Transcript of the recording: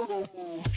Oh.